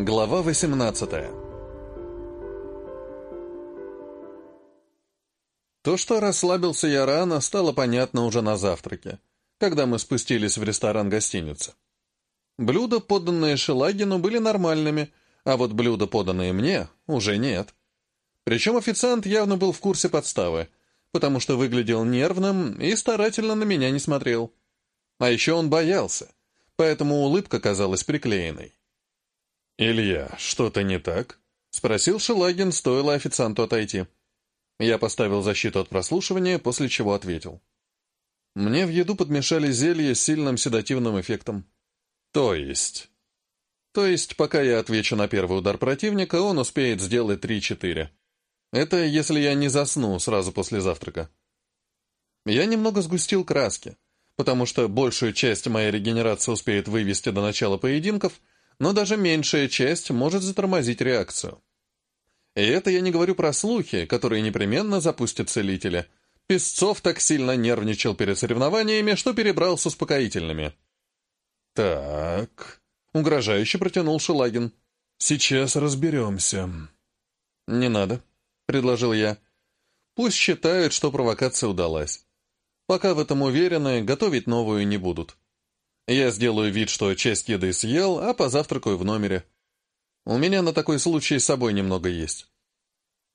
Глава 18 То, что расслабился я рано, стало понятно уже на завтраке, когда мы спустились в ресторан гостиницы. Блюда, поданные Шелагину, были нормальными, а вот блюда, поданные мне, уже нет. Причем официант явно был в курсе подставы, потому что выглядел нервным и старательно на меня не смотрел. А еще он боялся, поэтому улыбка казалась приклеенной. «Илья, что-то не так?» — спросил Шелагин, стоило официанту отойти. Я поставил защиту от прослушивания, после чего ответил. Мне в еду подмешали зелье с сильным седативным эффектом. То есть... То есть, пока я отвечу на первый удар противника, он успеет сделать 3-4. Это если я не засну сразу после завтрака. Я немного сгустил краски, потому что большую часть моей регенерации успеет вывести до начала поединков, но даже меньшая часть может затормозить реакцию. И это я не говорю про слухи, которые непременно запустят целителя. Песцов так сильно нервничал перед соревнованиями, что перебрал с успокоительными. «Так...» — угрожающе протянул Шелагин. «Сейчас разберемся». «Не надо», — предложил я. «Пусть считают, что провокация удалась. Пока в этом уверены, готовить новую не будут. Я сделаю вид, что часть еды съел, а позавтракаю в номере. У меня на такой случай с собой немного есть.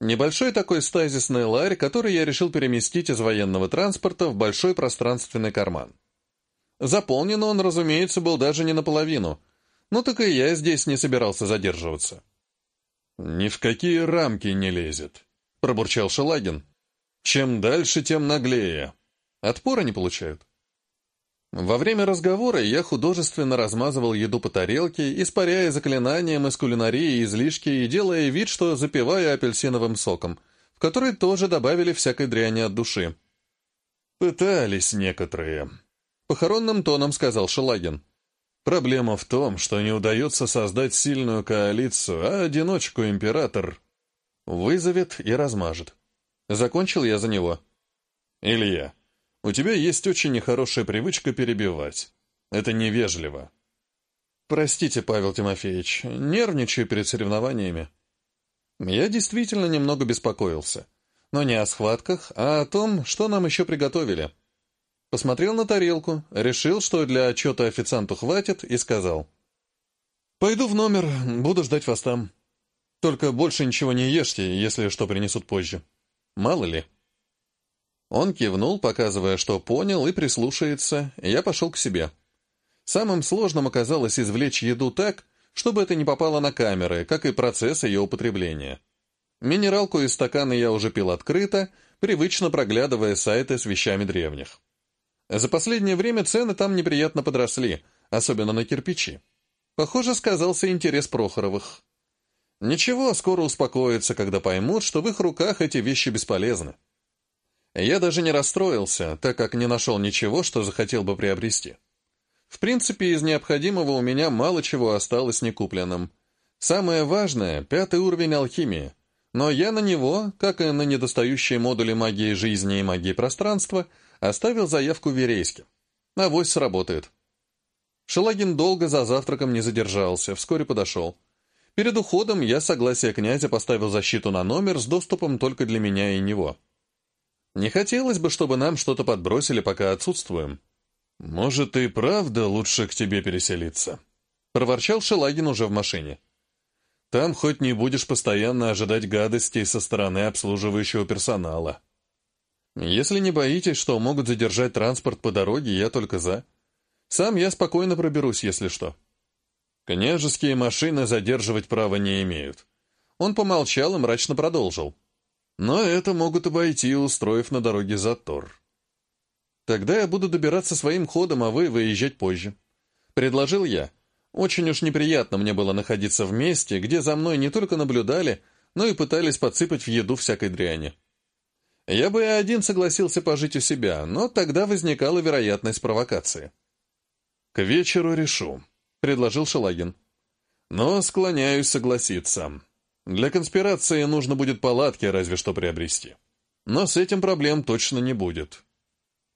Небольшой такой стазисный ларь, который я решил переместить из военного транспорта в большой пространственный карман. Заполнен он, разумеется, был даже не наполовину, но так и я здесь не собирался задерживаться. «Ни в какие рамки не лезет», — пробурчал Шелагин. «Чем дальше, тем наглее. Отпора не получают». Во время разговора я художественно размазывал еду по тарелке, испаряя заклинанием из кулинарии излишки и делая вид, что запиваю апельсиновым соком, в который тоже добавили всякой дряни от души. «Пытались некоторые», — похоронным тоном сказал Шелагин. «Проблема в том, что не удается создать сильную коалицию, а одиночку император вызовет и размажет». Закончил я за него. «Илья, у тебя есть очень нехорошая привычка перебивать. Это невежливо. Простите, Павел Тимофеевич, нервничаю перед соревнованиями. Я действительно немного беспокоился. Но не о схватках, а о том, что нам еще приготовили. Посмотрел на тарелку, решил, что для отчета официанту хватит, и сказал. «Пойду в номер, буду ждать вас там. Только больше ничего не ешьте, если что принесут позже. Мало ли». Он кивнул, показывая, что понял и прислушается, я пошел к себе. Самым сложным оказалось извлечь еду так, чтобы это не попало на камеры, как и процесс ее употребления. Минералку из стакана я уже пил открыто, привычно проглядывая сайты с вещами древних. За последнее время цены там неприятно подросли, особенно на кирпичи. Похоже, сказался интерес Прохоровых. Ничего, скоро успокоятся, когда поймут, что в их руках эти вещи бесполезны. Я даже не расстроился, так как не нашел ничего, что захотел бы приобрести. В принципе, из необходимого у меня мало чего осталось некупленным. Самое важное — пятый уровень алхимии. Но я на него, как и на недостающие модули магии жизни и магии пространства, оставил заявку в Верейске. Авось сработает. Шелагин долго за завтраком не задержался, вскоре подошел. Перед уходом я согласие князя поставил защиту на номер с доступом только для меня и него. Не хотелось бы, чтобы нам что-то подбросили, пока отсутствуем. Может, и правда лучше к тебе переселиться?» — проворчал Шелагин уже в машине. «Там хоть не будешь постоянно ожидать гадостей со стороны обслуживающего персонала. Если не боитесь, что могут задержать транспорт по дороге, я только за. Сам я спокойно проберусь, если что». «Княжеские машины задерживать права не имеют». Он помолчал и мрачно продолжил. Но это могут обойти, устроив на дороге затор. Тогда я буду добираться своим ходом, а вы выезжать позже. Предложил я. Очень уж неприятно мне было находиться в месте, где за мной не только наблюдали, но и пытались подсыпать в еду всякой дряни. Я бы и один согласился пожить у себя, но тогда возникала вероятность провокации. «К вечеру решу», — предложил Шелагин. «Но склоняюсь согласиться. Для конспирации нужно будет палатки разве что приобрести. Но с этим проблем точно не будет.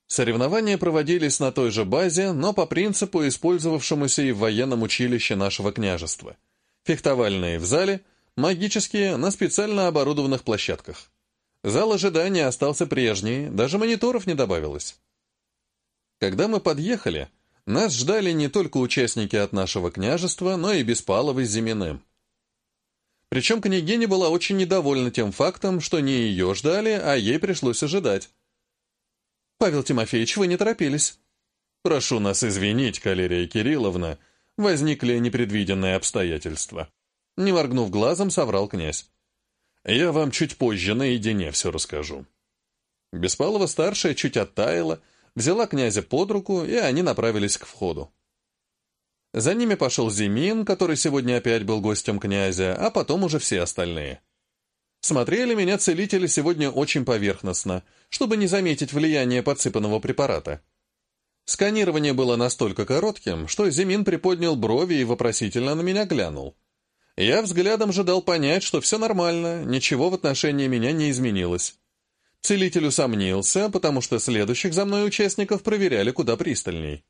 Соревнования проводились на той же базе, но по принципу, использовавшемуся и в военном училище нашего княжества. Фехтовальные в зале, магические на специально оборудованных площадках. Зал ожидания остался прежний, даже мониторов не добавилось. Когда мы подъехали, нас ждали не только участники от нашего княжества, но и Беспаловы с Зиминым. Причем княгиня была очень недовольна тем фактом, что не ее ждали, а ей пришлось ожидать. «Павел Тимофеевич, вы не торопились». «Прошу нас извинить, Калерия Кирилловна, возникли непредвиденные обстоятельства». Не моргнув глазом, соврал князь. «Я вам чуть позже наедине все расскажу». Беспалова-старшая чуть оттаяла, взяла князя под руку, и они направились к входу. За ними пошел Зимин, который сегодня опять был гостем князя, а потом уже все остальные. Смотрели меня целители сегодня очень поверхностно, чтобы не заметить влияние подсыпанного препарата. Сканирование было настолько коротким, что Зимин приподнял брови и вопросительно на меня глянул. Я взглядом же дал понять, что все нормально, ничего в отношении меня не изменилось. Целитель усомнился, потому что следующих за мной участников проверяли куда пристальней.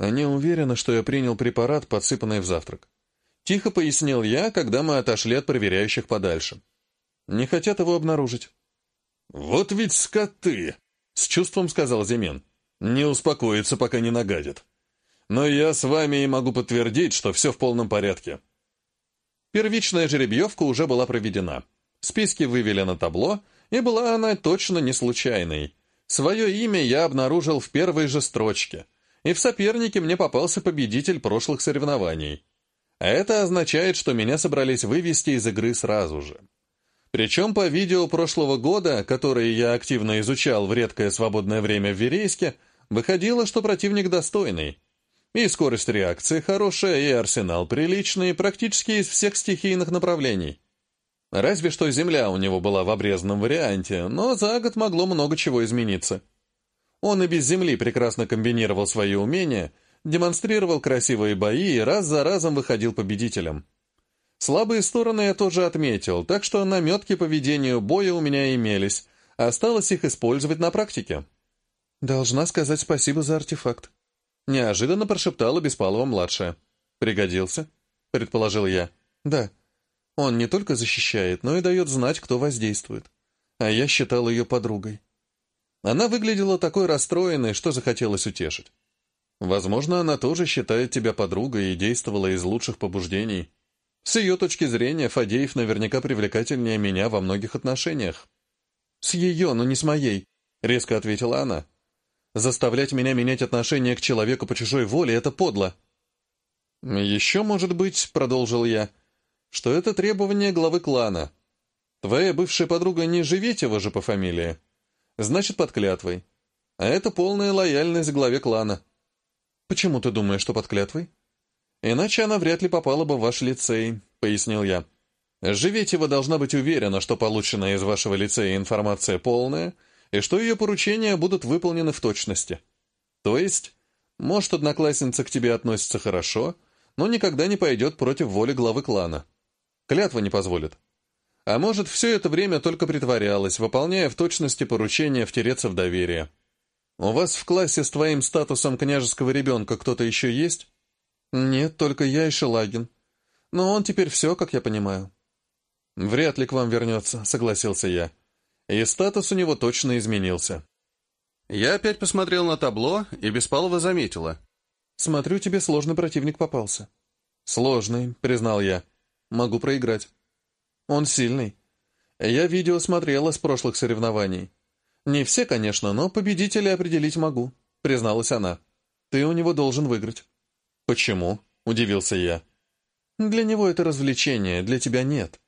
Они уверены, что я принял препарат, подсыпанный в завтрак. Тихо пояснил я, когда мы отошли от проверяющих подальше. Не хотят его обнаружить. «Вот ведь скоты!» — с чувством сказал Зимен. «Не успокоится, пока не нагадит. Но я с вами и могу подтвердить, что все в полном порядке». Первичная жеребьевка уже была проведена. Списки вывели на табло, и была она точно не случайной. Свое имя я обнаружил в первой же строчке — и в сопернике мне попался победитель прошлых соревнований. А это означает, что меня собрались вывести из игры сразу же. Причем по видео прошлого года, которые я активно изучал в редкое свободное время в Верейске, выходило, что противник достойный. И скорость реакции хорошая, и арсенал приличный, практически из всех стихийных направлений. Разве что земля у него была в обрезанном варианте, но за год могло много чего измениться. Он и без земли прекрасно комбинировал свои умения, демонстрировал красивые бои и раз за разом выходил победителем. Слабые стороны я тоже отметил, так что наметки по ведению боя у меня имелись, осталось их использовать на практике. «Должна сказать спасибо за артефакт», — неожиданно прошептала Беспалова-младшая. «Пригодился?» — предположил я. «Да. Он не только защищает, но и дает знать, кто воздействует. А я считал ее подругой». Она выглядела такой расстроенной, что захотелось утешить. Возможно, она тоже считает тебя подругой и действовала из лучших побуждений. С ее точки зрения, Фадеев наверняка привлекательнее меня во многих отношениях. «С ее, но не с моей», — резко ответила она. «Заставлять меня менять отношение к человеку по чужой воле — это подло». «Еще, может быть, — продолжил я, — что это требование главы клана. Твоя бывшая подруга не Живетева же по фамилии?» Значит, под клятвой. А это полная лояльность главе клана. Почему ты думаешь, что под клятвой? Иначе она вряд ли попала бы в ваш лицей, пояснил я. Живетева должна быть уверена, что полученная из вашего лицея информация полная, и что ее поручения будут выполнены в точности. То есть, может, одноклассница к тебе относится хорошо, но никогда не пойдет против воли главы клана. Клятва не позволит. А может, все это время только притворялась, выполняя в точности поручения втереться в доверие. «У вас в классе с твоим статусом княжеского ребенка кто-то еще есть?» «Нет, только я и Шелагин. Но он теперь все, как я понимаю». «Вряд ли к вам вернется», — согласился я. И статус у него точно изменился. Я опять посмотрел на табло и Беспалова заметила. «Смотрю, тебе сложный противник попался». «Сложный», — признал я. «Могу проиграть». Он сильный. Я видео смотрела с прошлых соревнований. Не все, конечно, но победителя определить могу», — призналась она. «Ты у него должен выиграть». «Почему?» — удивился я. «Для него это развлечение, для тебя нет.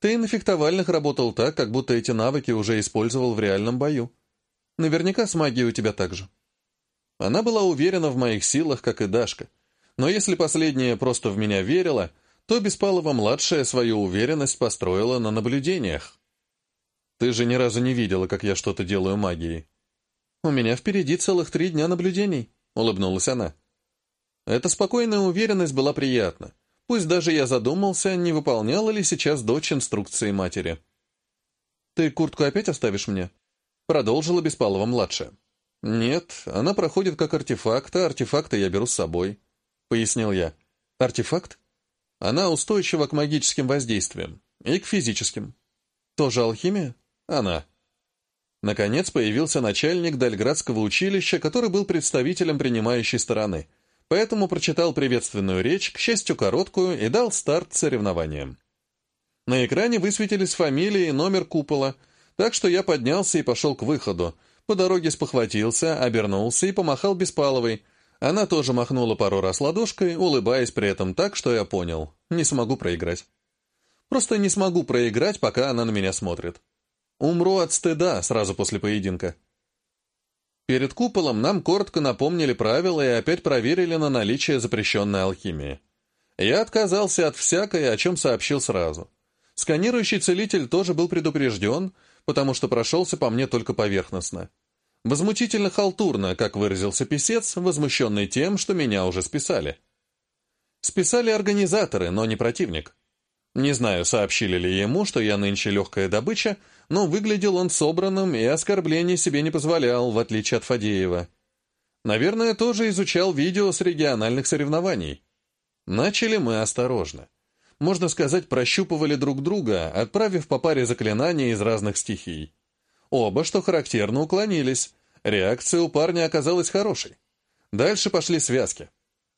Ты на фехтовальных работал так, как будто эти навыки уже использовал в реальном бою. Наверняка с магией у тебя так же». Она была уверена в моих силах, как и Дашка. Но если последняя просто в меня верила, то Беспалова-младшая свою уверенность построила на наблюдениях. «Ты же ни разу не видела, как я что-то делаю магией». «У меня впереди целых три дня наблюдений», — улыбнулась она. Эта спокойная уверенность была приятна. Пусть даже я задумался, не выполняла ли сейчас дочь инструкции матери. «Ты куртку опять оставишь мне?» Продолжила Беспалова-младшая. «Нет, она проходит как артефакт, а артефакты я беру с собой», — пояснил я. «Артефакт?» Она устойчива к магическим воздействиям и к физическим. Тоже алхимия? Она. Наконец появился начальник Дальградского училища, который был представителем принимающей стороны, поэтому прочитал приветственную речь, к счастью, короткую, и дал старт соревнованиям. На экране высветились фамилии и номер купола, так что я поднялся и пошел к выходу. По дороге спохватился, обернулся и помахал Беспаловой. Она тоже махнула пару раз ладошкой, улыбаясь при этом так, что я понял. Не смогу проиграть. Просто не смогу проиграть, пока она на меня смотрит. Умру от стыда сразу после поединка. Перед куполом нам коротко напомнили правила и опять проверили на наличие запрещенной алхимии. Я отказался от всякой, о чем сообщил сразу. Сканирующий целитель тоже был предупрежден, потому что прошелся по мне только поверхностно. Возмутительно халтурно, как выразился писец, возмущенный тем, что меня уже списали. Списали организаторы, но не противник. Не знаю, сообщили ли ему, что я нынче легкая добыча, но выглядел он собранным и оскорблений себе не позволял, в отличие от Фадеева. Наверное, тоже изучал видео с региональных соревнований. Начали мы осторожно можно сказать, прощупывали друг друга, отправив по паре заклинаний из разных стихий. Оба, что характерно, уклонились. Реакция у парня оказалась хорошей. Дальше пошли связки.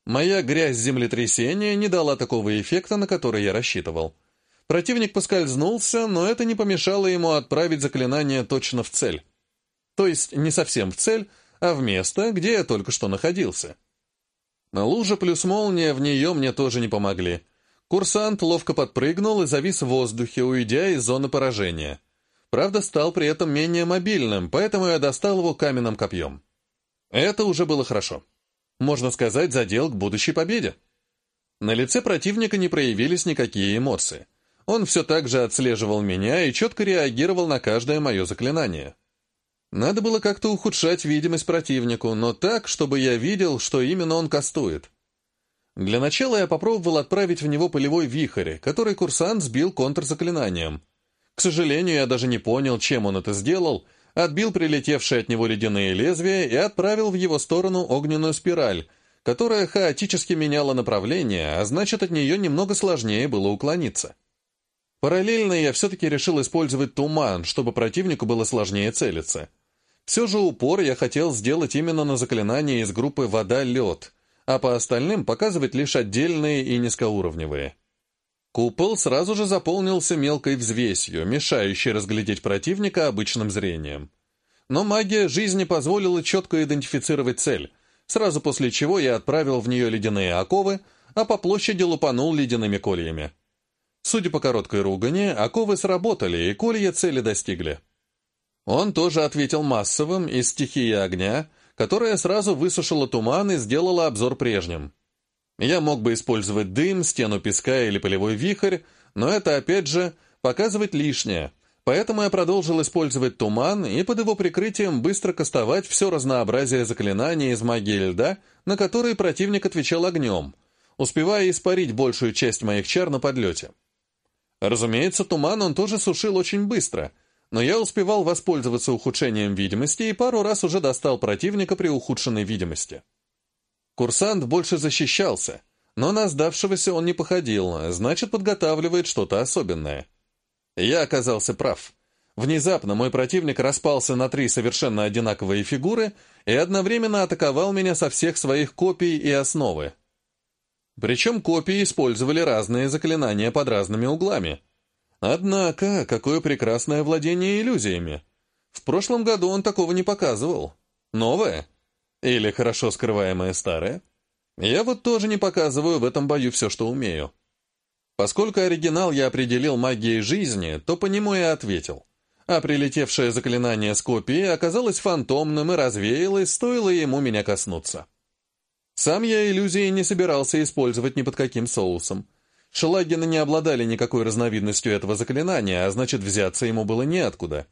Моя грязь землетрясения не дала такого эффекта, на который я рассчитывал. Противник поскользнулся, но это не помешало ему отправить заклинание точно в цель. То есть не совсем в цель, а в место, где я только что находился. Лужа плюс молния в нее мне тоже не помогли. Курсант ловко подпрыгнул и завис в воздухе, уйдя из зоны поражения. Правда, стал при этом менее мобильным, поэтому я достал его каменным копьем. Это уже было хорошо. Можно сказать, задел к будущей победе. На лице противника не проявились никакие эмоции. Он все так же отслеживал меня и четко реагировал на каждое мое заклинание. Надо было как-то ухудшать видимость противнику, но так, чтобы я видел, что именно он кастует. Для начала я попробовал отправить в него полевой вихрь, который курсант сбил контрзаклинанием. К сожалению, я даже не понял, чем он это сделал, отбил прилетевшие от него ледяные лезвия и отправил в его сторону огненную спираль, которая хаотически меняла направление, а значит, от нее немного сложнее было уклониться. Параллельно я все-таки решил использовать туман, чтобы противнику было сложнее целиться. Все же упор я хотел сделать именно на заклинание из группы «Вода-лед», а по остальным показывать лишь отдельные и низкоуровневые. Купол сразу же заполнился мелкой взвесью, мешающей разглядеть противника обычным зрением. Но магия жизни позволила четко идентифицировать цель, сразу после чего я отправил в нее ледяные оковы, а по площади лупанул ледяными кольями. Судя по короткой ругани, оковы сработали, и колья цели достигли. Он тоже ответил массовым из стихии огня, которая сразу высушила туман и сделала обзор прежним. Я мог бы использовать дым, стену песка или полевой вихрь, но это, опять же, показывать лишнее, поэтому я продолжил использовать туман и под его прикрытием быстро кастовать все разнообразие заклинаний из магии льда, на которые противник отвечал огнем, успевая испарить большую часть моих чар на подлете. Разумеется, туман он тоже сушил очень быстро — но я успевал воспользоваться ухудшением видимости и пару раз уже достал противника при ухудшенной видимости. Курсант больше защищался, но на сдавшегося он не походил, значит, подготавливает что-то особенное. Я оказался прав. Внезапно мой противник распался на три совершенно одинаковые фигуры и одновременно атаковал меня со всех своих копий и основы. Причем копии использовали разные заклинания под разными углами — Однако, какое прекрасное владение иллюзиями. В прошлом году он такого не показывал. Новое? Или хорошо скрываемое старое? Я вот тоже не показываю в этом бою все, что умею. Поскольку оригинал я определил магией жизни, то по нему и ответил. А прилетевшее заклинание с копии оказалось фантомным и развеялось, стоило ему меня коснуться. Сам я иллюзии не собирался использовать ни под каким соусом. Шелагины не обладали никакой разновидностью этого заклинания, а значит, взяться ему было неоткуда.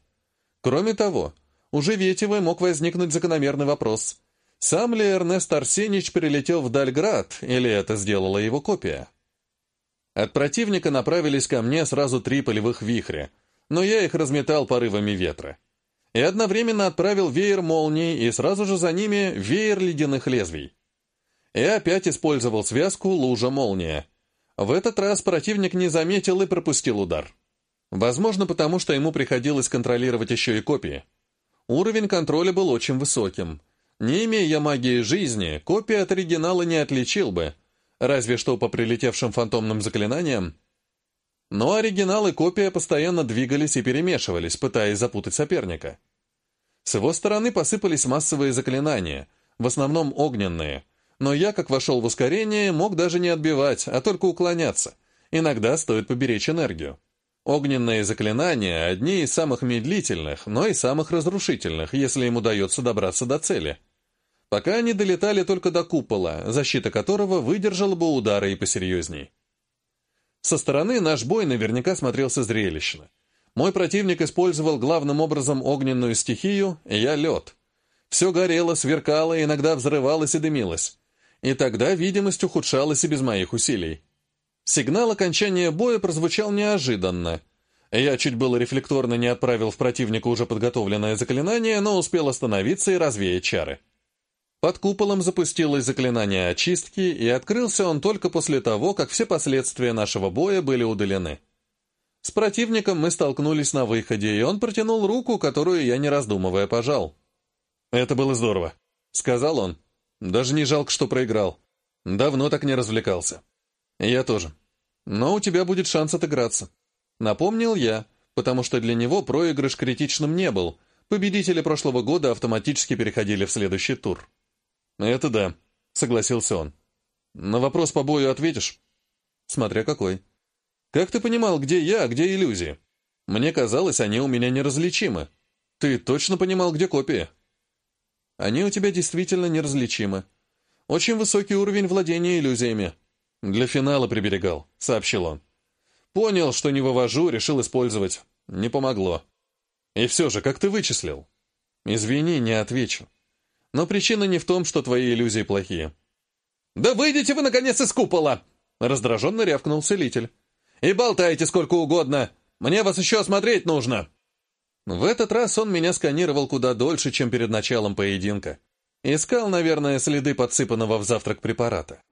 Кроме того, у Живетевой мог возникнуть закономерный вопрос. Сам ли Эрнест Арсеньевич прилетел в Дальград, или это сделала его копия? От противника направились ко мне сразу три полевых вихря, но я их разметал порывами ветра. И одновременно отправил веер молний, и сразу же за ними веер ледяных лезвий. И опять использовал связку лужа-молния. В этот раз противник не заметил и пропустил удар. Возможно, потому что ему приходилось контролировать еще и копии. Уровень контроля был очень высоким. Не имея магии жизни, копия от оригинала не отличил бы, разве что по прилетевшим фантомным заклинаниям. Но оригинал и копия постоянно двигались и перемешивались, пытаясь запутать соперника. С его стороны посыпались массовые заклинания, в основном огненные, но я, как вошел в ускорение, мог даже не отбивать, а только уклоняться. Иногда стоит поберечь энергию. Огненные заклинания – одни из самых медлительных, но и самых разрушительных, если им удается добраться до цели. Пока они долетали только до купола, защита которого выдержала бы удары и посерьезней. Со стороны наш бой наверняка смотрелся зрелищно. Мой противник использовал главным образом огненную стихию, я — лед. Все горело, сверкало, иногда взрывалось и дымилось. И тогда видимость ухудшалась и без моих усилий. Сигнал окончания боя прозвучал неожиданно. Я чуть было рефлекторно не отправил в противника уже подготовленное заклинание, но успел остановиться и развеять чары. Под куполом запустилось заклинание очистки, и открылся он только после того, как все последствия нашего боя были удалены. С противником мы столкнулись на выходе, и он протянул руку, которую я, не раздумывая, пожал. «Это было здорово», — сказал он. «Даже не жалко, что проиграл. Давно так не развлекался». «Я тоже. Но у тебя будет шанс отыграться». Напомнил я, потому что для него проигрыш критичным не был. Победители прошлого года автоматически переходили в следующий тур. «Это да», — согласился он. «На вопрос по бою ответишь?» «Смотря какой». «Как ты понимал, где я, а где иллюзии? Мне казалось, они у меня неразличимы. Ты точно понимал, где копии?» «Они у тебя действительно неразличимы. Очень высокий уровень владения иллюзиями. Для финала приберегал», — сообщил он. «Понял, что не вывожу, решил использовать. Не помогло. И все же, как ты вычислил?» «Извини, не отвечу. Но причина не в том, что твои иллюзии плохие. «Да выйдите вы, наконец, из купола!» — раздраженно рявкнул целитель. «И болтайте сколько угодно! Мне вас еще осмотреть нужно!» В этот раз он меня сканировал куда дольше, чем перед началом поединка. Искал, наверное, следы подсыпанного в завтрак препарата.